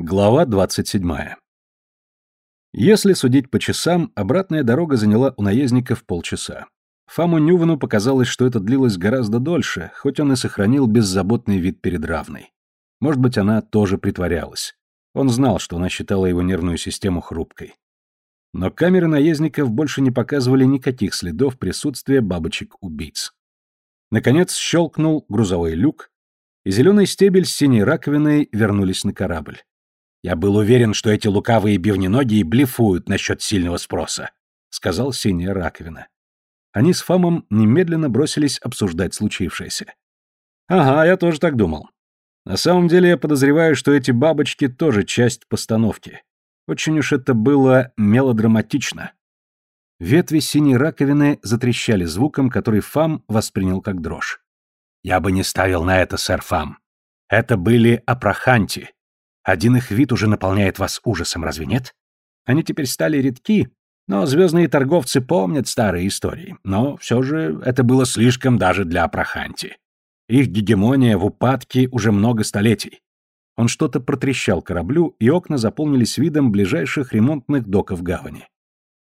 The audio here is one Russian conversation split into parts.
Глава 27. Если судить по часам, обратная дорога заняла у наездников полчаса. Фаму Нювану показалось, что это длилось гораздо дольше, хоть он и сохранил беззаботный вид перед равной. Может быть, она тоже притворялась. Он знал, что она считала его нервную систему хрупкой. Но камеры наездников больше не показывали никаких следов присутствия бабочек-убийц. Наконец щелкнул грузовой люк, и зеленый стебель с синей раковиной вернулись на корабль. «Я был уверен, что эти лукавые бивненогие блефуют насчет сильного спроса», — сказал синяя раковина. Они с Фамом немедленно бросились обсуждать случившееся. «Ага, я тоже так думал. На самом деле я подозреваю, что эти бабочки тоже часть постановки. Очень уж это было мелодраматично». Ветви синей раковины затрещали звуком, который Фам воспринял как дрожь. «Я бы не ставил на это, сэр Фам. Это были апраханти. Один их вид уже наполняет вас ужасом, разве нет? Они теперь стали редки, но звездные торговцы помнят старые истории. Но все же это было слишком даже для Апраханти. Их гегемония в упадке уже много столетий. Он что-то протрещал кораблю, и окна заполнились видом ближайших ремонтных доков гавани.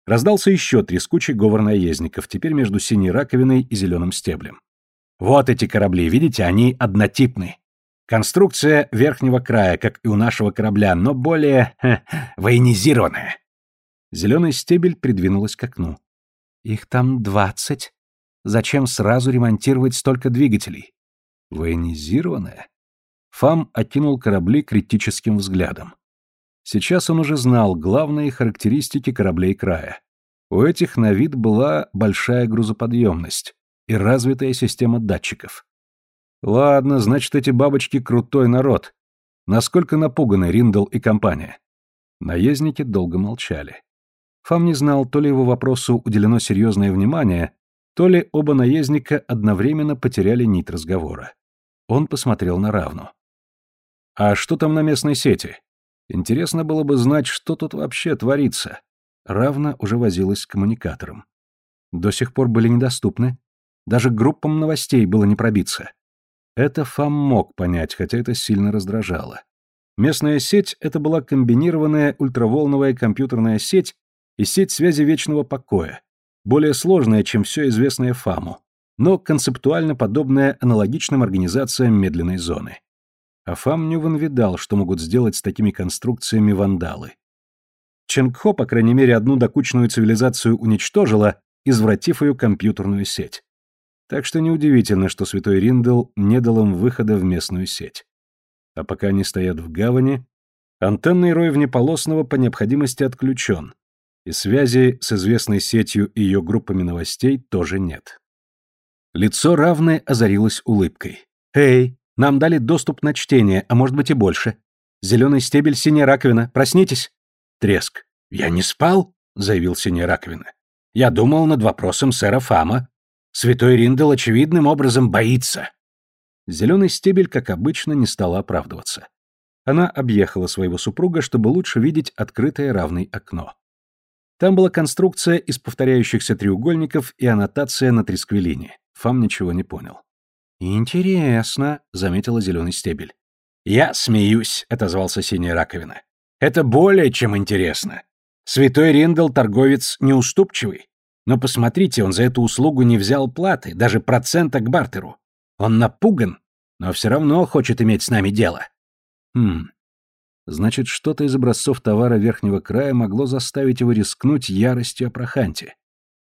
Раздался еще трескучий говор наездников, теперь между синей раковиной и зеленым стеблем. Вот эти корабли, видите, они однотипны. Конструкция верхнего края, как и у нашего корабля, но более ха, военизированная. Зеленый стебель придвинулась к окну. Их там двадцать. Зачем сразу ремонтировать столько двигателей? Военизированная? Фам окинул корабли критическим взглядом. Сейчас он уже знал главные характеристики кораблей края. У этих на вид была большая грузоподъемность и развитая система датчиков. Ладно, значит, эти бабочки крутой народ. Насколько напуганы Риндл и компания? Наездники долго молчали. Фам не знал, то ли его вопросу уделено серьезное внимание, то ли оба наездника одновременно потеряли нить разговора. Он посмотрел на Равну. «А что там на местной сети? Интересно было бы знать, что тут вообще творится». Равна уже возилась с коммуникатором. До сих пор были недоступны. Даже группам новостей было не пробиться. Это Фам мог понять, хотя это сильно раздражало. Местная сеть — это была комбинированная ультраволновая компьютерная сеть и сеть связи вечного покоя, более сложная, чем все известное Фаму, но концептуально подобная аналогичным организациям медленной зоны. А Фам Нюван видал, что могут сделать с такими конструкциями вандалы. Ченгхо, по крайней мере, одну докучную цивилизацию уничтожила, извратив ее компьютерную сеть. Так что неудивительно, что святой Риндел не дал им выхода в местную сеть. А пока они стоят в гавани, антенный рой внеполосного по необходимости отключен, и связи с известной сетью и ее группами новостей тоже нет. Лицо равное озарилось улыбкой. «Эй, нам дали доступ на чтение, а может быть и больше. Зеленый стебель, синяя раковина. Проснитесь!» Треск. «Я не спал?» — заявил синяя раковина. «Я думал над вопросом сэра Фама. Святой Риндел очевидным образом боится. Зеленый стебель, как обычно, не стала оправдываться. Она объехала своего супруга, чтобы лучше видеть открытое равное окно. Там была конструкция из повторяющихся треугольников и аннотация на тресквелине. Фам ничего не понял. «Интересно», — заметила зеленый стебель. «Я смеюсь», — отозвался синяя раковина. «Это более чем интересно. Святой Риндел торговец неуступчивый. Но посмотрите, он за эту услугу не взял платы, даже процента к бартеру. Он напуган, но все равно хочет иметь с нами дело. Хм. Значит, что-то из образцов товара верхнего края могло заставить его рискнуть яростью о проханте.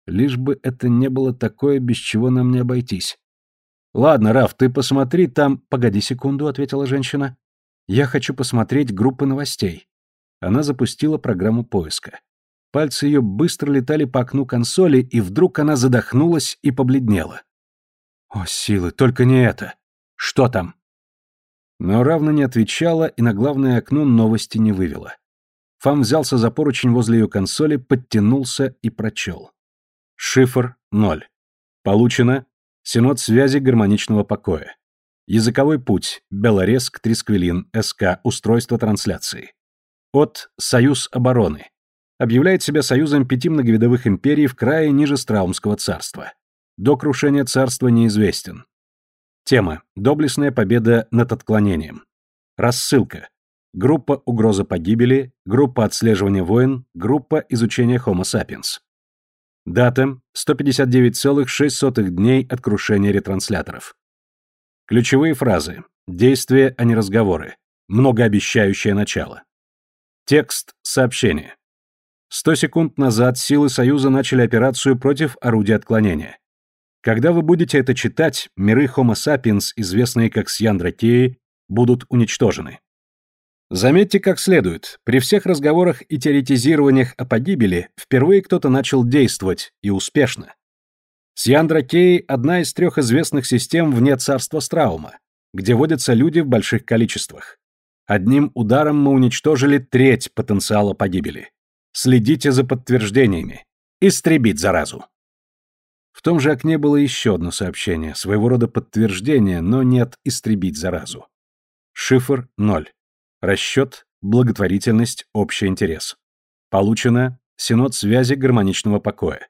Лишь бы это не было такое, без чего нам не обойтись. Ладно, Раф, ты посмотри там... Погоди секунду, ответила женщина. Я хочу посмотреть группы новостей. Она запустила программу поиска. Пальцы ее быстро летали по окну консоли, и вдруг она задохнулась и побледнела. «О, силы, только не это! Что там?» Но равно не отвечала и на главное окно новости не вывела. Фам взялся за поручень возле ее консоли, подтянулся и прочел. Шифр — ноль. Получено. Синод связи гармоничного покоя. Языковой путь. Белореск, Трисквилин, СК, устройство трансляции. От Союз обороны объявляет себя союзом пяти многовидовых империй в крае ниже Страумского царства. До крушения царства неизвестен. Тема. Доблестная победа над отклонением. Рассылка. группа угроза погибели, группа отслеживания войн, группа изучения Homo sapiens. Дата 159,6 дней от крушения ретрансляторов. Ключевые фразы. Действия, а не разговоры. Многообещающее начало. Текст сообщения. 100 секунд назад силы Союза начали операцию против орудия отклонения. Когда вы будете это читать, миры Homo sapiens, известные как Сьяндракеи, будут уничтожены. Заметьте как следует, при всех разговорах и теоретизированиях о погибели впервые кто-то начал действовать, и успешно. Сьяндракеи – одна из трех известных систем вне царства Страума, где водятся люди в больших количествах. Одним ударом мы уничтожили треть потенциала погибели. Следите за подтверждениями. Истребить заразу. В том же окне было еще одно сообщение, своего рода подтверждение, но нет истребить заразу. Шифр 0. Расчет, благотворительность, общий интерес. Получено Синод связи гармоничного покоя.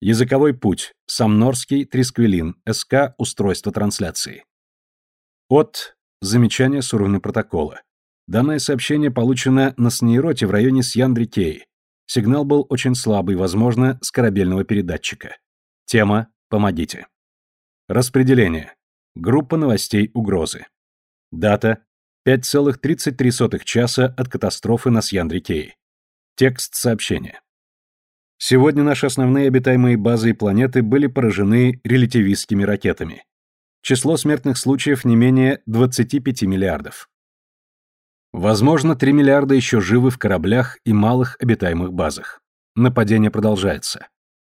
Языковой путь. Самнорский, Трисквилин. СК. Устройство трансляции. От. Замечание с уровня протокола. Данное сообщение получено на снейроте в районе Сьяндри-Кей. Сигнал был очень слабый, возможно, с корабельного передатчика. Тема «Помогите». Распределение. Группа новостей угрозы. Дата 5,33 часа от катастрофы на Сьяндри-Кей. Текст сообщения. Сегодня наши основные обитаемые базы и планеты были поражены релятивистскими ракетами. Число смертных случаев не менее 25 миллиардов. Возможно, 3 миллиарда еще живы в кораблях и малых обитаемых базах. Нападение продолжается.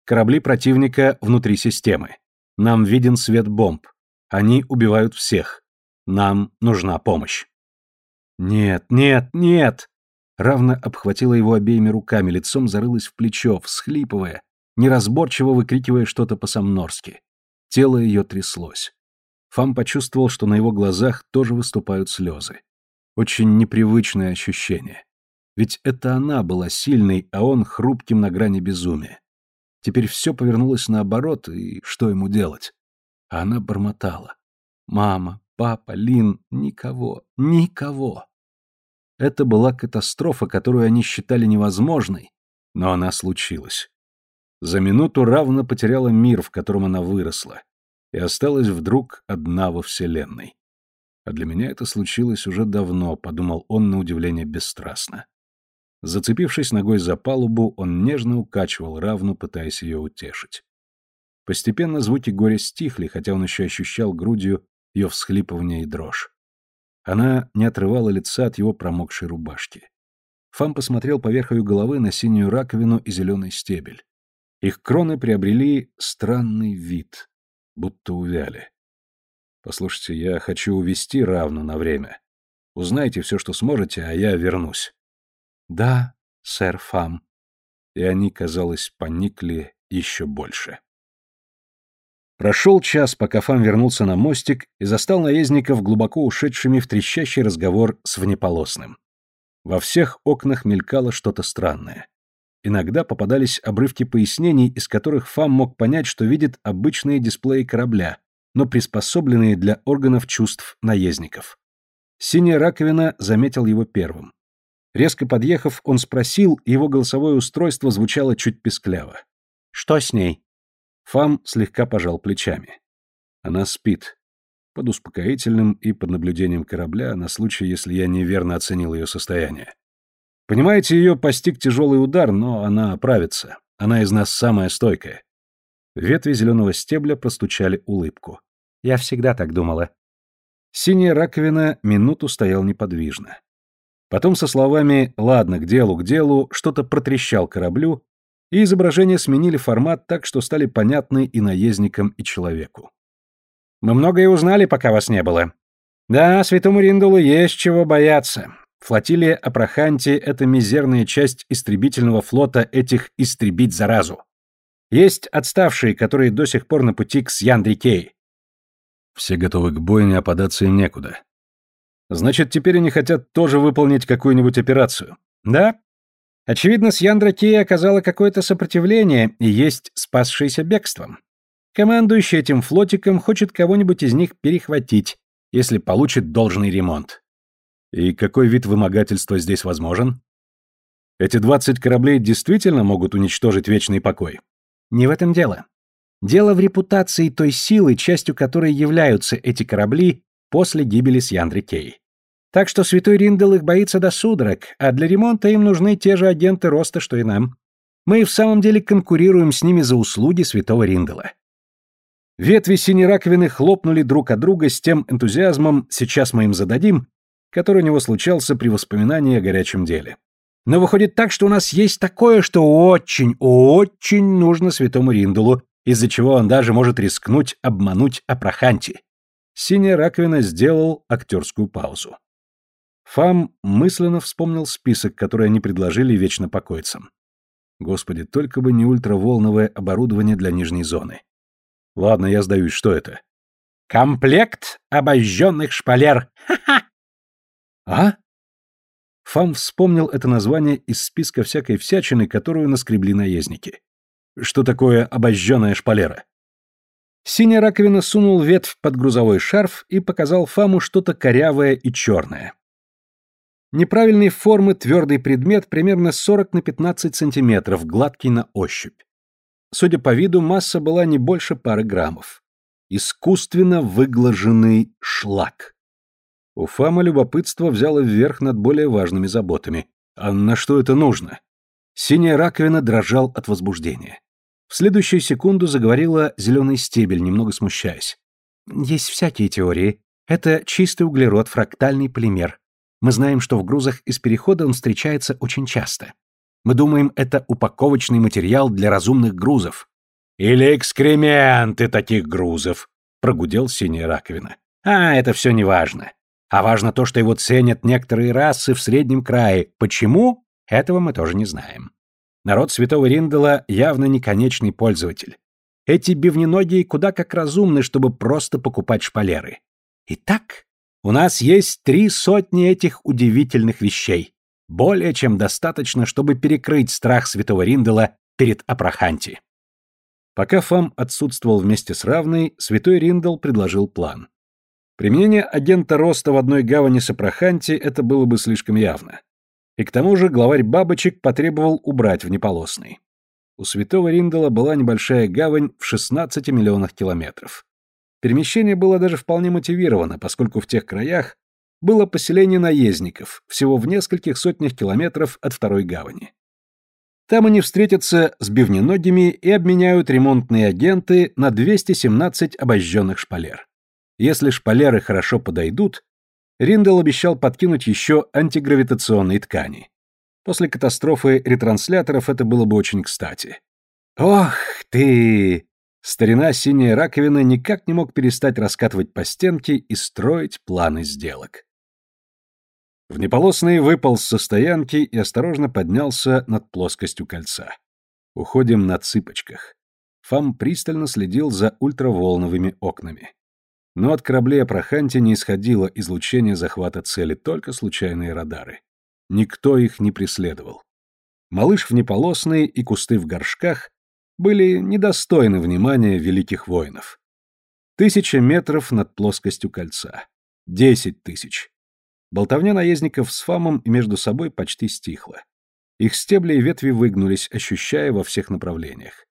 Корабли противника внутри системы. Нам виден свет бомб. Они убивают всех. Нам нужна помощь. Нет, нет, нет! Равно обхватила его обеими руками, лицом зарылась в плечо, всхлипывая, неразборчиво выкрикивая что-то по-самнорски. Тело ее тряслось. Фам почувствовал, что на его глазах тоже выступают слезы. Очень непривычное ощущение. Ведь это она была сильной, а он хрупким на грани безумия. Теперь все повернулось наоборот, и что ему делать? А она бормотала. «Мама, папа, Лин, никого, никого». Это была катастрофа, которую они считали невозможной, но она случилась. За минуту равно потеряла мир, в котором она выросла, и осталась вдруг одна во Вселенной. А для меня это случилось уже давно, подумал он на удивление бесстрастно. Зацепившись ногой за палубу, он нежно укачивал равну, пытаясь ее утешить. Постепенно звуки горя стихли, хотя он еще ощущал грудью ее всхлипывание и дрожь. Она не отрывала лица от его промокшей рубашки. Фам посмотрел поверх ее головы на синюю раковину и зеленый стебель. Их кроны приобрели странный вид, будто увяли. Послушайте, я хочу увести равно на время. Узнайте все, что сможете, а я вернусь. Да, сэр Фам. И они, казалось, поникли еще больше. Прошел час, пока Фам вернулся на мостик и застал наездников глубоко ушедшими в трещащий разговор с внеполосным. Во всех окнах мелькало что-то странное. Иногда попадались обрывки пояснений, из которых Фам мог понять, что видит обычные дисплеи корабля, но приспособленные для органов чувств наездников. Синяя раковина заметил его первым. Резко подъехав, он спросил, его голосовое устройство звучало чуть пескляво. «Что с ней?» Фам слегка пожал плечами. «Она спит. Под успокоительным и под наблюдением корабля на случай, если я неверно оценил ее состояние. Понимаете, ее постиг тяжелый удар, но она оправится. Она из нас самая стойкая. Ветви зеленого стебля простучали улыбку. Я всегда так думала. Синяя раковина минуту стоял неподвижно. Потом со словами «ладно, к делу, к делу» что-то протрещал кораблю, и изображения сменили формат так, что стали понятны и наездникам, и человеку. «Мы многое узнали, пока вас не было. Да, святому Риндулу есть чего бояться. Флотилия Апраханти — это мизерная часть истребительного флота этих «истребить заразу». Есть отставшие, которые до сих пор на пути к Сьяндрикей. Все готовы к бойне, а податься им некуда. Значит, теперь они хотят тоже выполнить какую-нибудь операцию. Да? Очевидно, Сьяндракей оказала какое-то сопротивление и есть спасшиеся бегством. Командующий этим флотиком хочет кого-нибудь из них перехватить, если получит должный ремонт. И какой вид вымогательства здесь возможен? Эти 20 кораблей действительно могут уничтожить вечный покой? Не в этом дело. Дело в репутации той силы, частью которой являются эти корабли после гибели Сьяндри Кей. Так что Святой Риндел их боится до судорог, а для ремонта им нужны те же агенты роста, что и нам. Мы и в самом деле конкурируем с ними за услуги Святого Риндела. Ветви синей хлопнули друг от друга с тем энтузиазмом «сейчас мы им зададим», который у него случался при воспоминании о горячем деле. Но выходит так, что у нас есть такое, что очень, очень нужно святому Ринделу, из-за чего он даже может рискнуть обмануть Апраханти. Синяя раковина сделал актерскую паузу. Фам мысленно вспомнил список, который они предложили вечно покойцам. Господи, только бы не ультраволновое оборудование для нижней зоны. Ладно, я сдаюсь, что это? Комплект обожженных шпалер. Ха-ха! А? Фам вспомнил это название из списка всякой всячины, которую наскребли наездники. Что такое обожженная шпалера? Синяя раковина сунул ветвь под грузовой шарф и показал Фаму что-то корявое и черное. Неправильной формы твердый предмет примерно 40 на 15 сантиметров, гладкий на ощупь. Судя по виду, масса была не больше пары граммов. Искусственно выглаженный шлак. У Фама любопытство взяло вверх над более важными заботами. А на что это нужно? Синяя раковина дрожал от возбуждения. В следующую секунду заговорила зеленый стебель, немного смущаясь. Есть всякие теории. Это чистый углерод, фрактальный полимер. Мы знаем, что в грузах из перехода он встречается очень часто. Мы думаем, это упаковочный материал для разумных грузов. Или экскременты таких грузов, прогудел синяя раковина. А, это все не важно. А важно то, что его ценят некоторые расы в среднем крае. Почему? Этого мы тоже не знаем. Народ Святого Риндела явно не конечный пользователь. Эти бивненогие куда как разумны, чтобы просто покупать шпалеры. Итак, у нас есть три сотни этих удивительных вещей. Более чем достаточно, чтобы перекрыть страх святого Риндела перед Апраханти. Пока Фам отсутствовал вместе с равной, святой Риндел предложил план. Применение агента роста в одной гавани с Апраханти это было бы слишком явно. И к тому же главарь бабочек потребовал убрать внеполосный. У святого Риндела была небольшая гавань в 16 миллионах километров. Перемещение было даже вполне мотивировано, поскольку в тех краях было поселение наездников, всего в нескольких сотнях километров от второй гавани. Там они встретятся с бивненогими и обменяют ремонтные агенты на 217 обожженных шпалер. Если шпалеры хорошо подойдут, Риндел обещал подкинуть еще антигравитационные ткани. После катастрофы ретрансляторов это было бы очень кстати. «Ох ты!» Старина синяя раковина никак не мог перестать раскатывать по стенке и строить планы сделок. Внеполосный выпал с стоянки и осторожно поднялся над плоскостью кольца. Уходим на цыпочках. Фам пристально следил за ультраволновыми окнами. Но от кораблей Апраханти не исходило излучение захвата цели, только случайные радары. Никто их не преследовал. Малыш внеполосный и кусты в горшках были недостойны внимания великих воинов. Тысяча метров над плоскостью кольца. Десять тысяч. Болтовня наездников с Фамом между собой почти стихла. Их стебли и ветви выгнулись, ощущая во всех направлениях.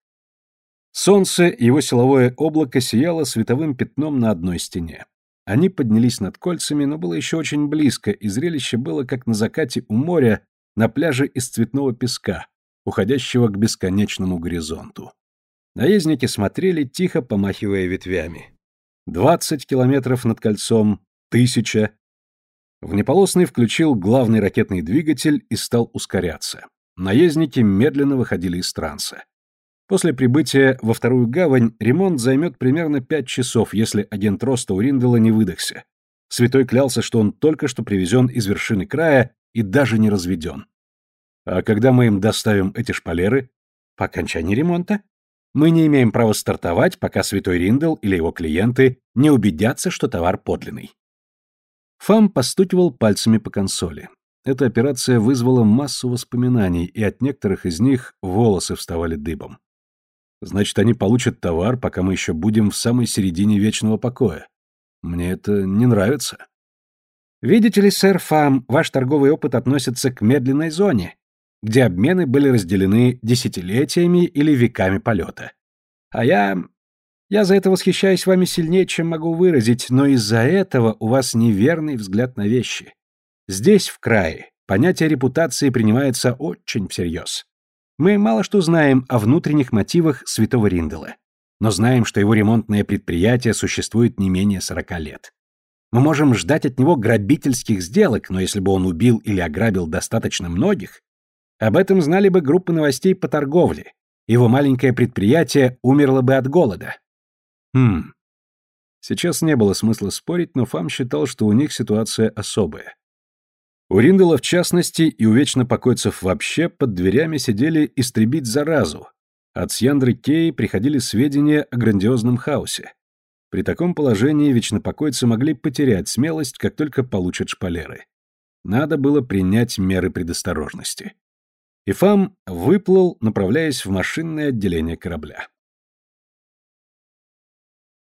Солнце его силовое облако сияло световым пятном на одной стене. Они поднялись над кольцами, но было еще очень близко, и зрелище было как на закате у моря на пляже из цветного песка, уходящего к бесконечному горизонту. Наездники смотрели, тихо помахивая ветвями. Двадцать километров над кольцом, тысяча. Внеполосный включил главный ракетный двигатель и стал ускоряться. Наездники медленно выходили из транса. После прибытия во вторую гавань ремонт займет примерно пять часов, если агент Роста Уриндела не выдохся. Святой клялся, что он только что привезен из вершины края и даже не разведен. А когда мы им доставим эти шпалеры? По окончании ремонта? Мы не имеем права стартовать, пока Святой Риндел или его клиенты не убедятся, что товар подлинный. Фам постукивал пальцами по консоли. Эта операция вызвала массу воспоминаний, и от некоторых из них волосы вставали дыбом. Значит, они получат товар, пока мы еще будем в самой середине вечного покоя. Мне это не нравится. Видите ли, сэр Фам, ваш торговый опыт относится к медленной зоне, где обмены были разделены десятилетиями или веками полета. А я... Я за это восхищаюсь вами сильнее, чем могу выразить, но из-за этого у вас неверный взгляд на вещи. Здесь, в крае, понятие репутации принимается очень всерьез. Мы мало что знаем о внутренних мотивах святого Риндела, но знаем, что его ремонтное предприятие существует не менее 40 лет. Мы можем ждать от него грабительских сделок, но если бы он убил или ограбил достаточно многих, об этом знали бы группы новостей по торговле, его маленькое предприятие умерло бы от голода. Хм. Сейчас не было смысла спорить, но Фам считал, что у них ситуация особая. У Риндела в частности и у вечно покойцев вообще под дверями сидели истребить заразу. От Сьяндры Кей приходили сведения о грандиозном хаосе. При таком положении вечнопокойцы могли потерять смелость, как только получат шпалеры. Надо было принять меры предосторожности. Ифам выплыл, направляясь в машинное отделение корабля.